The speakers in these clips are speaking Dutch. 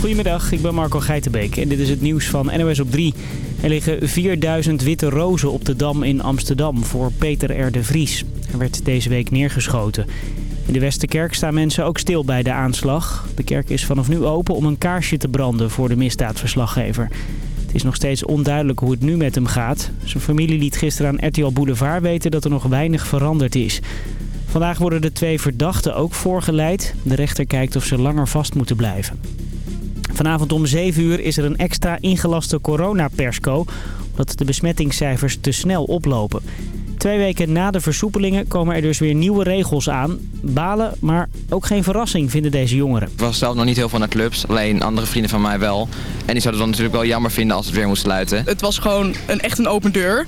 Goedemiddag, ik ben Marco Geitenbeek en dit is het nieuws van NOS op 3. Er liggen 4000 witte rozen op de Dam in Amsterdam voor Peter R. de Vries. Hij werd deze week neergeschoten. In de Westerkerk staan mensen ook stil bij de aanslag. De kerk is vanaf nu open om een kaarsje te branden voor de misdaadverslaggever. Het is nog steeds onduidelijk hoe het nu met hem gaat. Zijn familie liet gisteren aan RTL Boulevard weten dat er nog weinig veranderd is. Vandaag worden de twee verdachten ook voorgeleid. De rechter kijkt of ze langer vast moeten blijven. Vanavond om 7 uur is er een extra ingelaste coronapersco... omdat de besmettingscijfers te snel oplopen. Twee weken na de versoepelingen komen er dus weer nieuwe regels aan. Balen, maar ook geen verrassing, vinden deze jongeren. Ik was zelf nog niet heel veel naar clubs, alleen andere vrienden van mij wel. En die zouden het dan natuurlijk wel jammer vinden als het weer moest sluiten. Het was gewoon een, echt een open deur.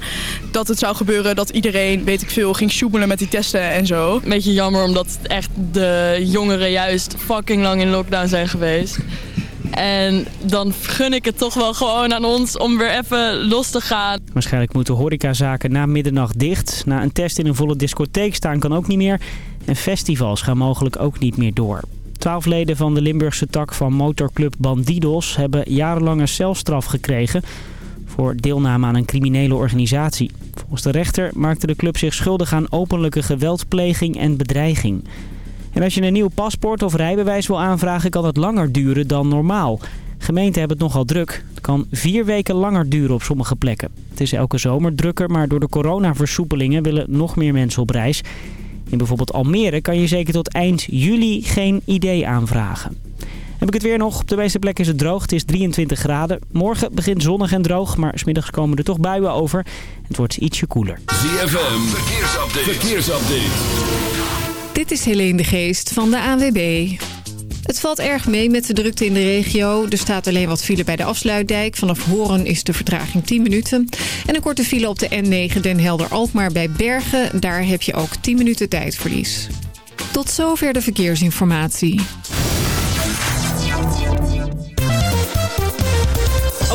Dat het zou gebeuren dat iedereen, weet ik veel, ging sjoebelen met die testen en zo. Een beetje jammer omdat echt de jongeren juist fucking lang in lockdown zijn geweest. En dan gun ik het toch wel gewoon aan ons om weer even los te gaan. Waarschijnlijk moeten horecazaken na middernacht dicht. Na een test in een volle discotheek staan kan ook niet meer. En festivals gaan mogelijk ook niet meer door. Twaalf leden van de Limburgse tak van motorclub Bandidos hebben jarenlange celstraf gekregen voor deelname aan een criminele organisatie. Volgens de rechter maakte de club zich schuldig aan openlijke geweldpleging en bedreiging. En als je een nieuw paspoort of rijbewijs wil aanvragen kan het langer duren dan normaal. Gemeenten hebben het nogal druk. Het kan vier weken langer duren op sommige plekken. Het is elke zomer drukker, maar door de coronaversoepelingen willen nog meer mensen op reis. In bijvoorbeeld Almere kan je zeker tot eind juli geen idee aanvragen. Heb ik het weer nog. Op de meeste plekken is het droog. Het is 23 graden. Morgen begint zonnig en droog, maar smiddags komen er toch buien over. Het wordt ietsje koeler. ZFM, verkeersupdate. verkeersupdate. Dit is Helene de Geest van de ANWB. Het valt erg mee met de drukte in de regio. Er staat alleen wat file bij de afsluitdijk. Vanaf Horen is de vertraging 10 minuten. En een korte file op de N9 Den Helder-Alkmaar bij Bergen. Daar heb je ook 10 minuten tijdverlies. Tot zover de verkeersinformatie.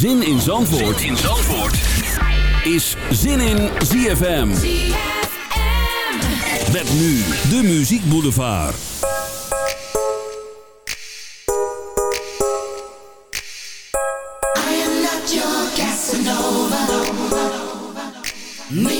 Zin in Zandvoort, zin in Zandvoort. is Zin in ZFM. Met nu de Muziek Boulevard. I am not your Casanova. Me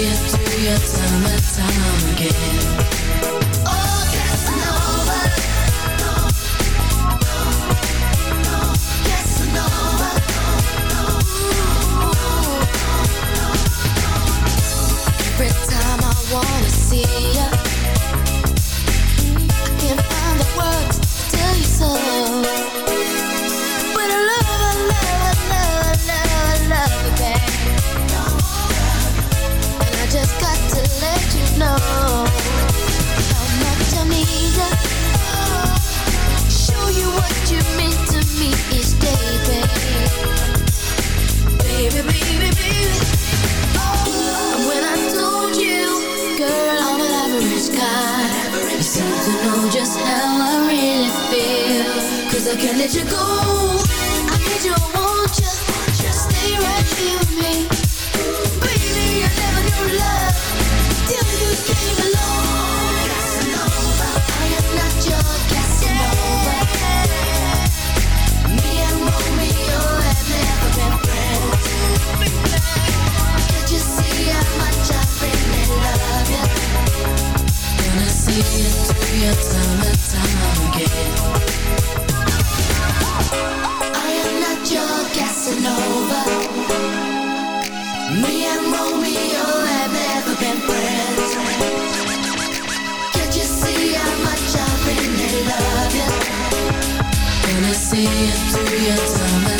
you, do you time and time again. can't let you go. I need you, I want you. Stay right here with me. Baby, I never knew love till you came along. Casanova, I am not your Casanova. Yeah. Me and Romeo have never been friends. Can't you see how much I love you? Gonna see you through your again. see us through your time.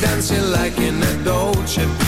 dancing like in a Dolce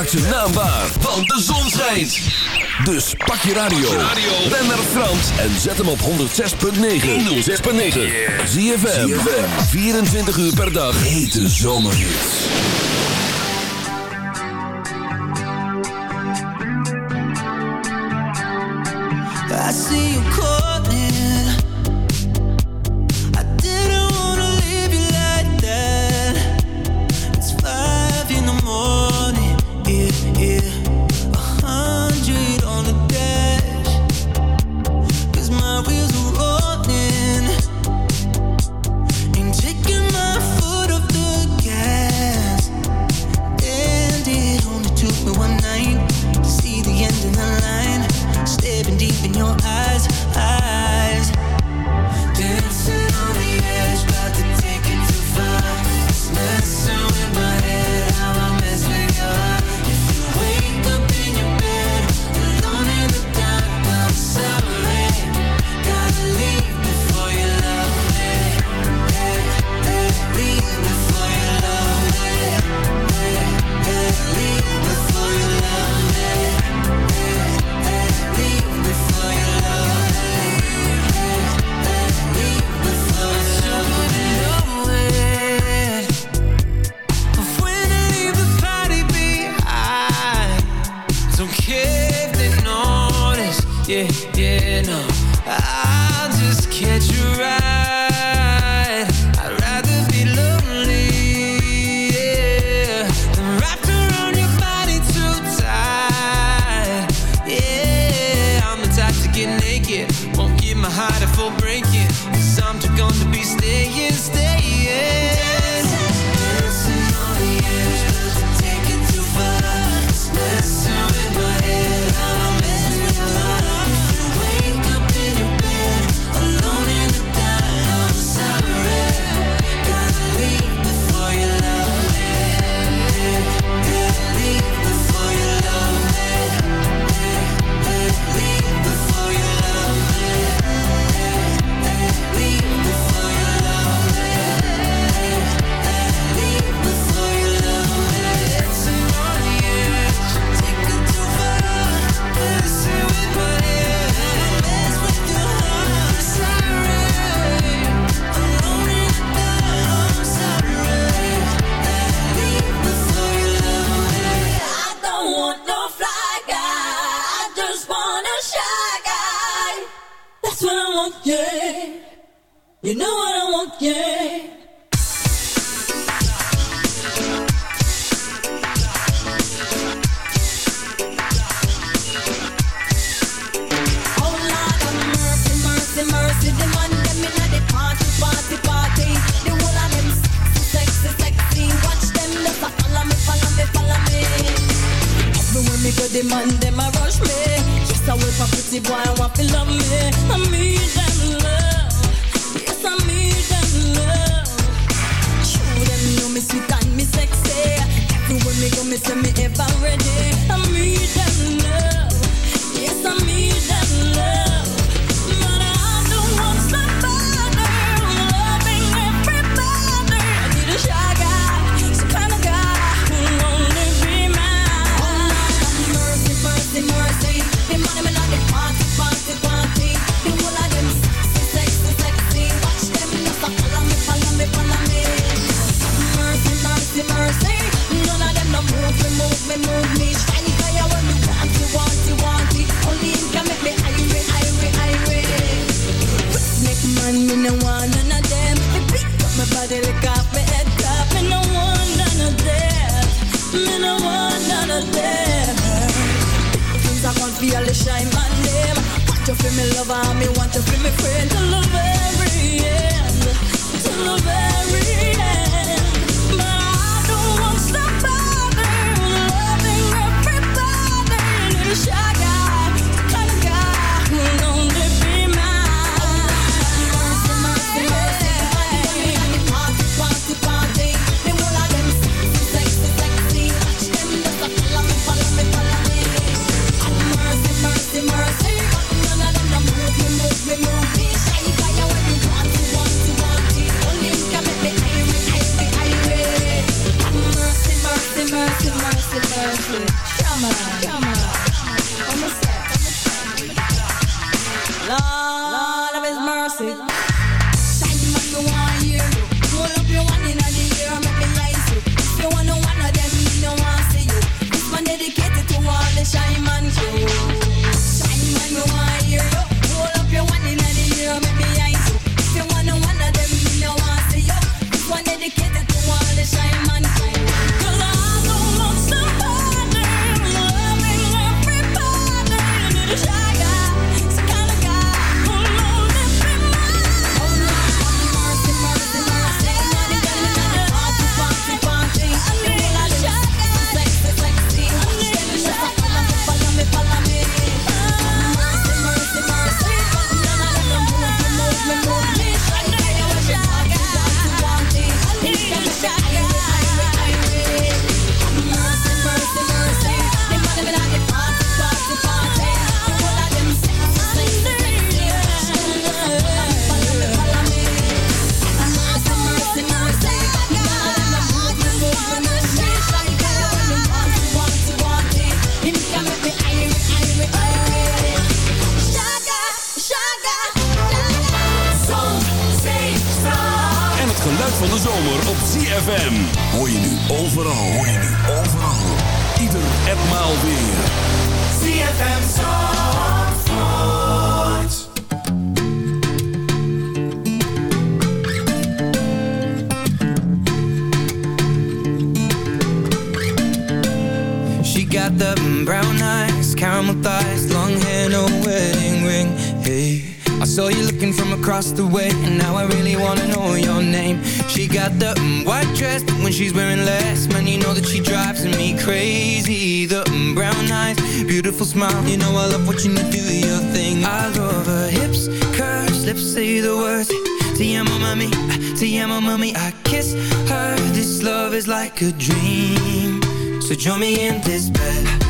Maak ze naambaar, want de zon schijnt. Dus pak je radio. Ben naar Frans en zet hem op 106.9. 106.9. Zie je 24 uur per dag. Hete zomerhits. I see you calling. feel me lover, me want to feel me friend. To the very end, To the very beautiful smile, you know I love watching you do your thing. I love her hips, curves, lips say the words. Te amo, mami, te mami. I kiss her. This love is like a dream. So join me in this bed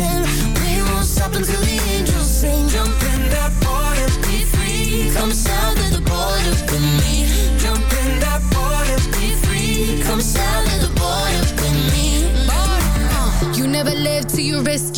dancing.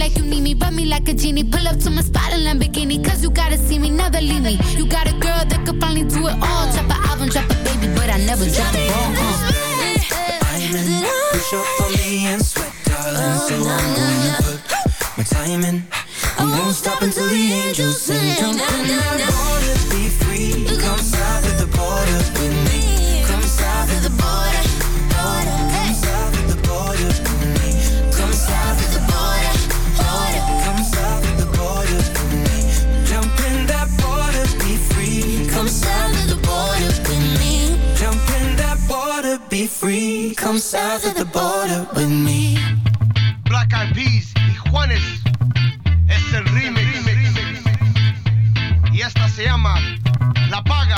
Like you need me, rub me like a genie. Pull up to my spot in Lamborghini, cause you gotta see me, never leave me. You got a girl that could finally do it all. Drop an album, drop a baby, but I never drop the ball. Uh. Diamond, push up on me and sweat, darling. So I'm gonna put my time in. I won't stop until the angels sing. Jump in that water, be free. Come south of the border with me. Come south of the border. Come south of the border with me. Black Eyed Peas y Juanes es el remix. Y esta se llama La Paga.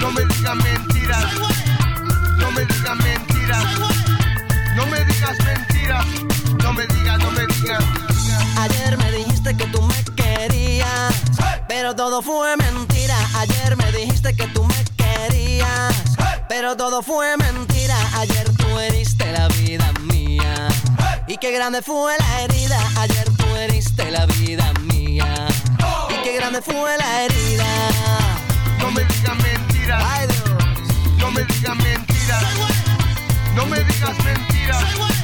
No me digas mentiras. No me digas mentiras. No me digas mentiras. No me digas, no me digas. Ayer me dijiste que tú me querías, pero todo fue mentira. Ayer me dijiste que tú me querías, pero todo fue mentira. Ayer tú heriste la vida mía. Y qué grande fue la herida. Ayer tú heriste la vida mía. Y qué grande fue la herida. No me digas mentiras. Ay, Dios. No me digas mentiras. No me digas mentiras.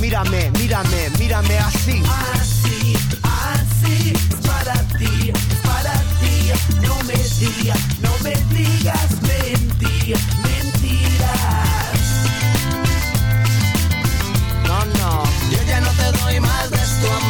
Mírame, mírame, mírame así. Así, así, es para ti, es para ti. No me digas, no me digas mentira, mentiras. No, no. Yo ya no te doy más de tu amor.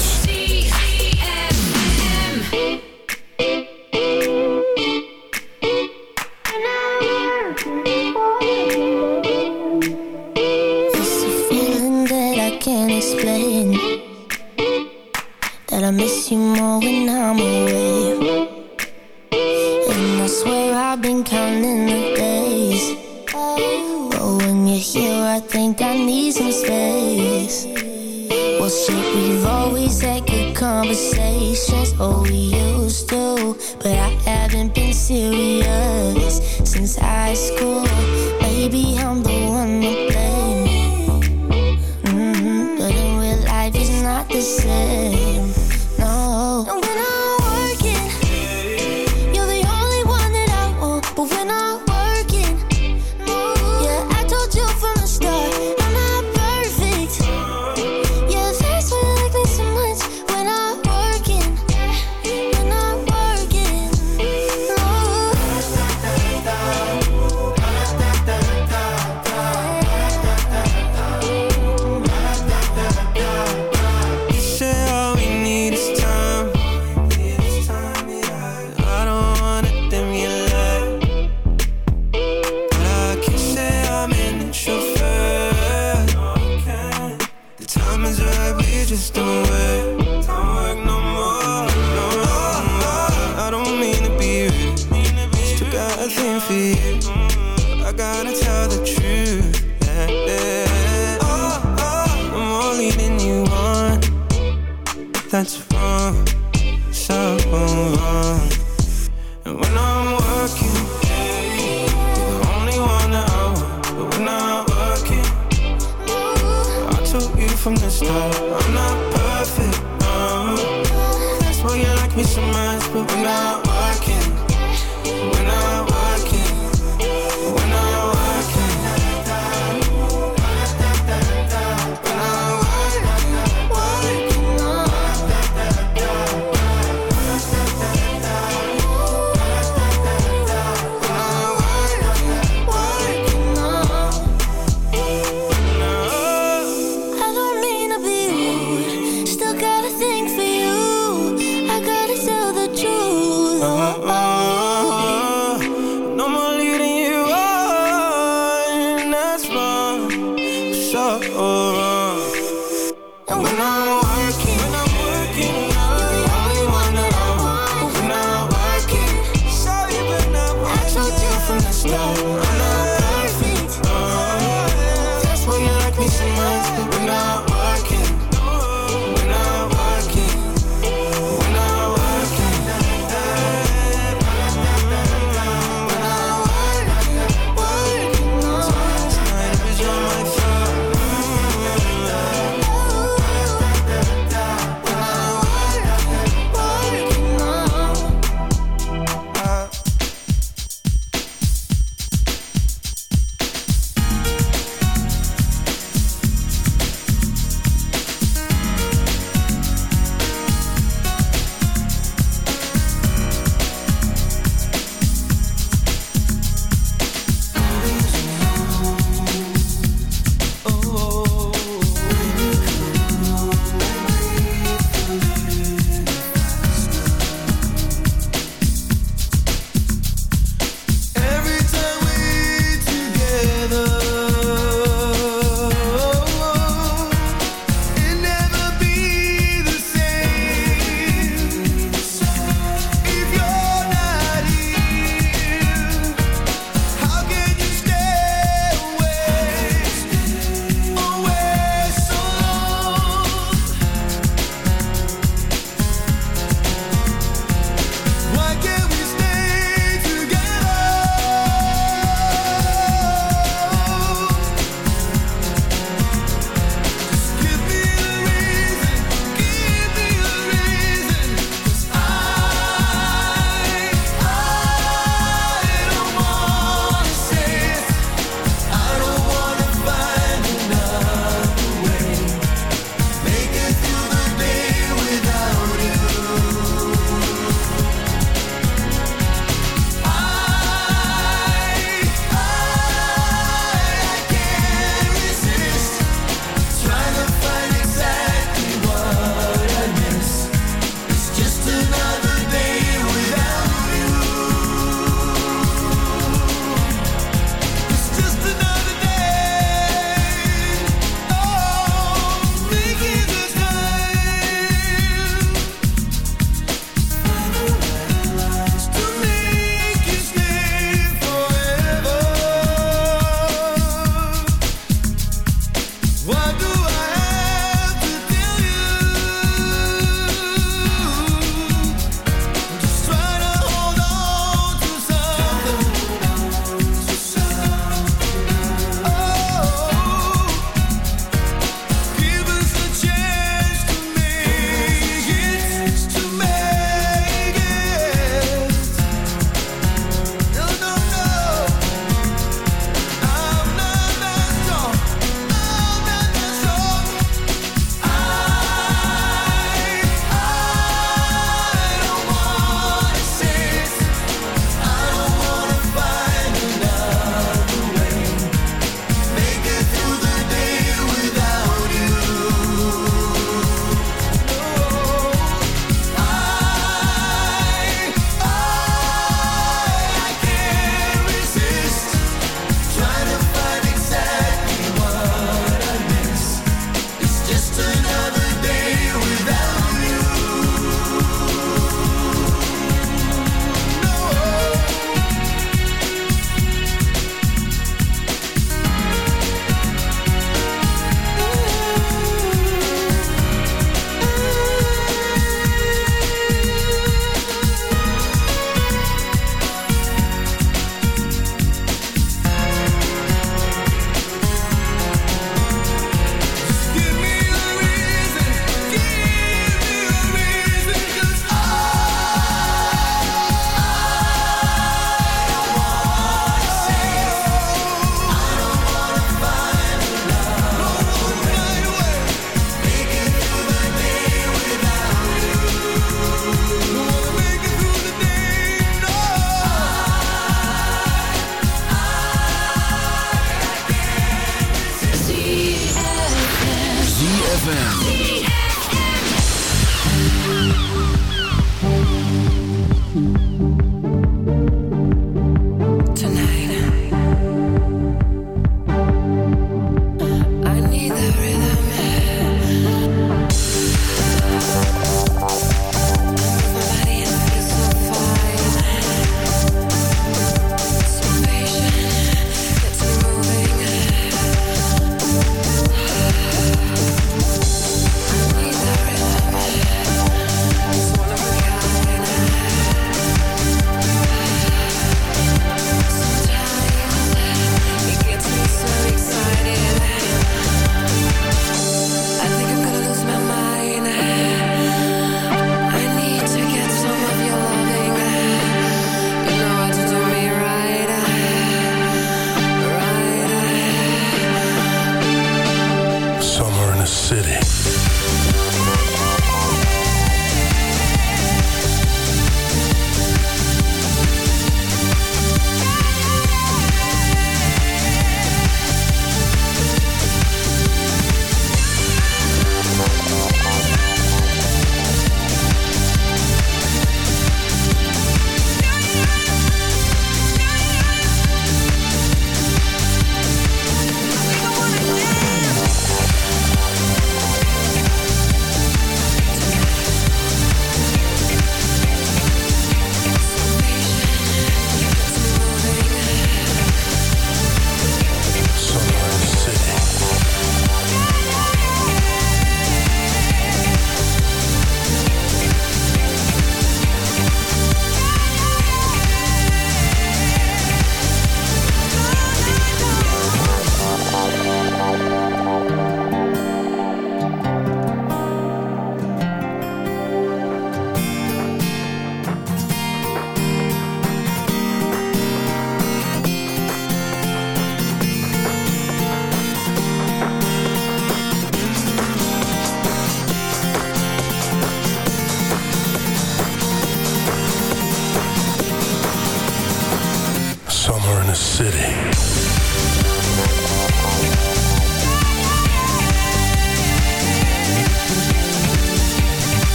from the start. I'm not perfect, no. That's why you like me so much, but we're not.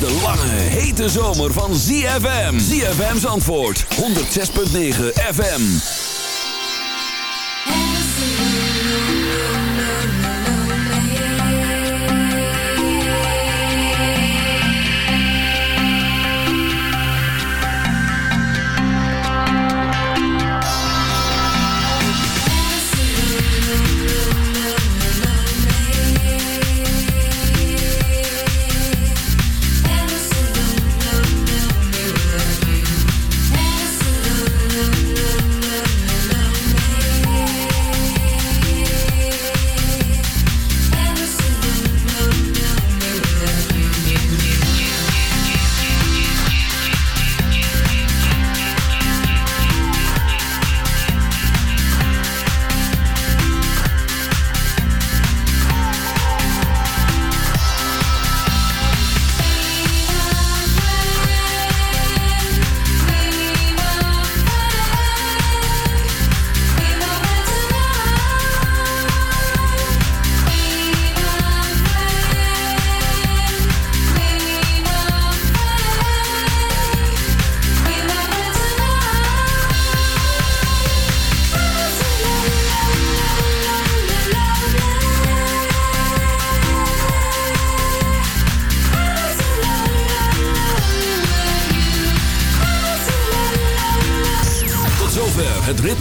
de lange, hete zomer van ZFM. ZFM's Zandvoort 106.9 FM.